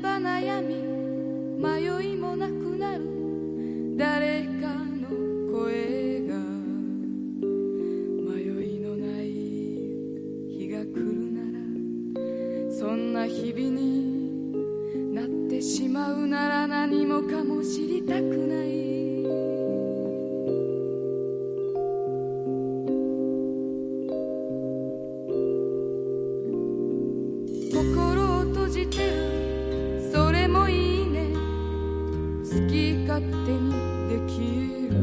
ば悩み迷いもなくなる。誰かの声が迷いのない日が来るならそんな日々になってしまうなら何もかも知りたくない。勝手にできる。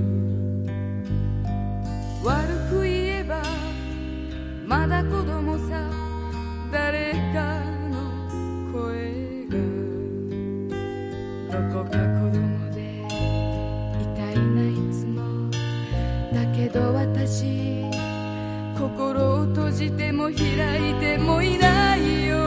悪く言えばまだ子供さ誰かの声が。どこか子供でいたいないつも。だけど私心を閉じても開いてもいないよ。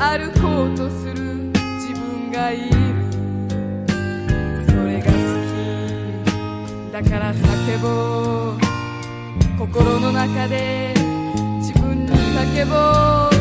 歩こうとする自分がいる。それが好き。だから叫ぼう。心の中で自分に叫ぼう。